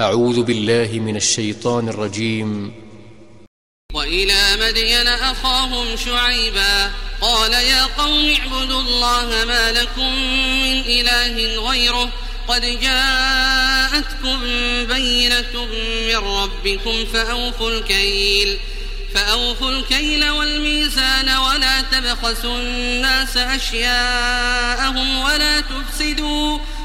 أعوذ بالله من الشيطان الرجيم. وإلى مدين أخاهم شعيبا قال يا قوم اعبدوا الله ما لكم من إله غيره قد جاءتكم بينة من ربكم فأوفوا الكيل فأوفوا الكيل والميزان ولا تبخسوا الناس أشياءهم ولا تفسدوا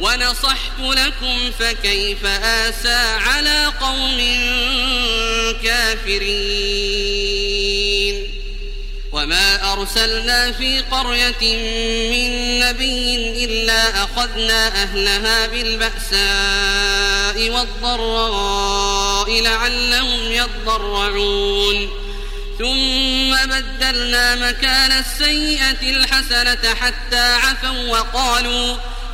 ونصحت لكم فكيف آسى على قوم كافرين. وما أرسلنا في قرية من نبي إلا أخذنا أهلها بالبأساء والضراء لعلهم يضرعون. ثم بدلنا مكان السيئة الحسنة حتى عفوا وقالوا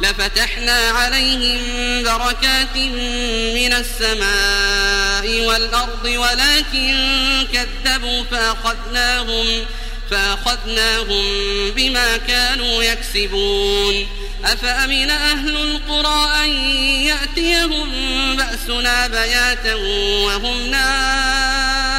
لفتحنا عليهم بركات من السماء والأرض ولكن كذبوا فأخذناهم فأخذناهم بما كانوا يكسبون. أفأمن أهل القرى أن يأتيهم بأسنا بياتا وهم نائمون؟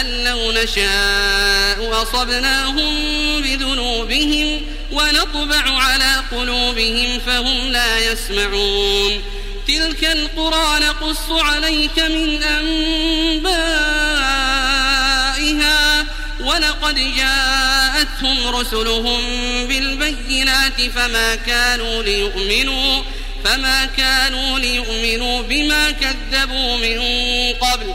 أن لو نشاء أصبناهم بذنوبهم ونطبع على قلوبهم فهم لا يسمعون. تلك القرى نقص عليك من أنبائها. ولقد جاءتهم رسلهم بالبينات فما كانوا ليؤمنوا فما كانوا ليؤمنوا بما كذبوا من قبل.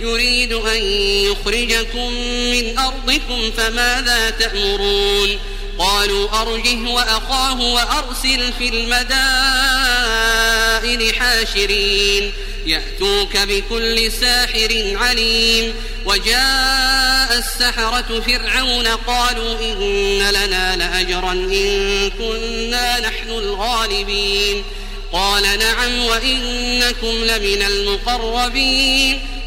يريد أن يخرجكم من أرضكم فماذا تأمرون؟ قالوا أرجه وأخاه وأرسل في المدائن حاشرين. يأتوك بكل ساحر عليم. وجاء السحرة فرعون قالوا إن لنا لأجرا إن كنا نحن الغالبين. قال نعم وإنكم لمن المقربين.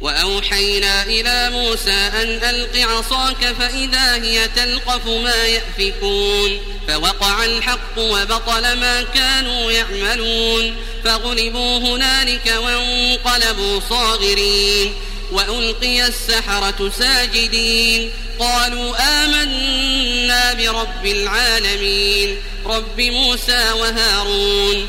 وأوحينا إلى موسى أن ألق عصاك فإذا هي تلقف ما يأفكون فوقع الحق وبطل ما كانوا يعملون فغلبوا هنالك وانقلبوا صاغرين وألقي السحرة ساجدين قالوا آمنا برب العالمين رب موسى وهارون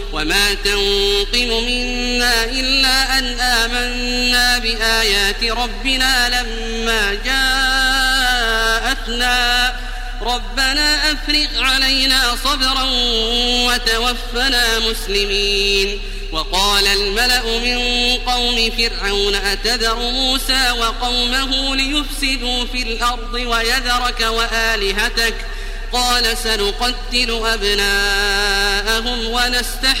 وما تنقم منا إلا أن آمنا بآيات ربنا لما جاءتنا ربنا أفرغ علينا صبرا وتوفنا مسلمين وقال الملأ من قوم فرعون أتذر موسى وقومه ليفسدوا في الأرض ويذرك وآلهتك قال سنقتل أبناءهم ونستحيي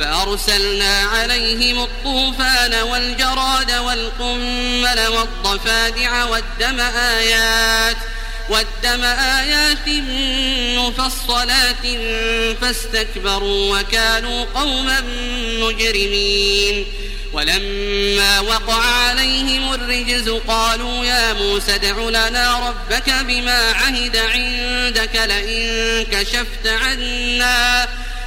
فأرسلنا عليهم الطوفان والجراد والقمل والضفادع والدم آيات والدم آيات مفصلات فاستكبروا وكانوا قوما مجرمين. ولما وقع عليهم الرجز قالوا يا موسى ادع لنا ربك بما عهد عندك لئن كشفت عنا.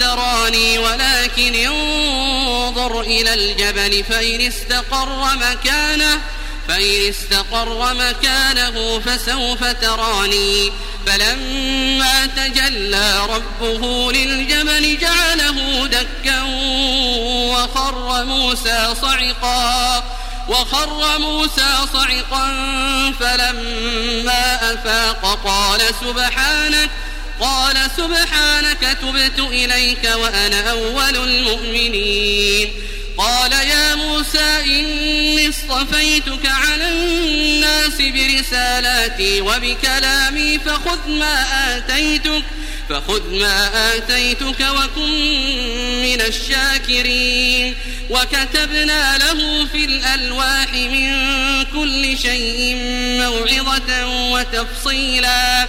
تراني ولكن انظر إلى الجبل فإن استقر مكانه فإن استقر مكانه فسوف تراني. فلما تجلى ربه للجبل جعله دكا وخر موسى صعقا وخر موسى صعقا فلما أفاق قال سبحانك سبحانك تبت إليك وأنا أول المؤمنين. قال يا موسى إني اصطفيتك على الناس برسالاتي وبكلامي فخذ ما آتيتك فخذ ما آتيتك وكن من الشاكرين. وكتبنا له في الألواح من كل شيء موعظة وتفصيلا.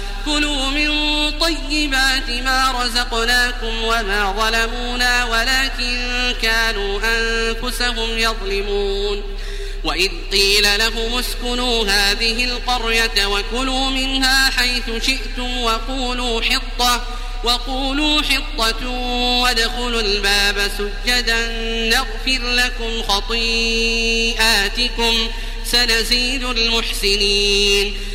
كلوا من طيبات ما رزقناكم وما ظلمونا ولكن كانوا أنفسهم يظلمون. وإذ قيل لهم اسكنوا هذه القرية وكلوا منها حيث شئتم وقولوا حطة وقولوا حطة وادخلوا الباب سجدا نغفر لكم خطيئاتكم سنزيد المحسنين.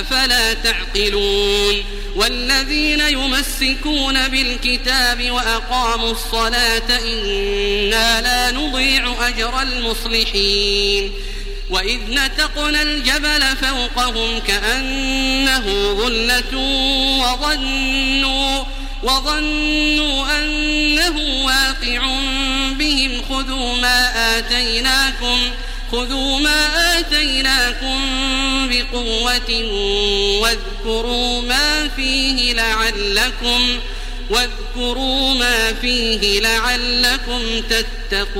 أفلا تعقلون والذين يمسكون بالكتاب وأقاموا الصلاة إنا لا نضيع أجر المصلحين وإذ نتقنا الجبل فوقهم كأنه ظلة وظنوا وظنوا أنه واقع بهم خذوا ما آتيناكم خذوا ما آتيناكم بقوة واذكروا ما فيه لعلكم واذكروا ما فيه لعلكم تتقون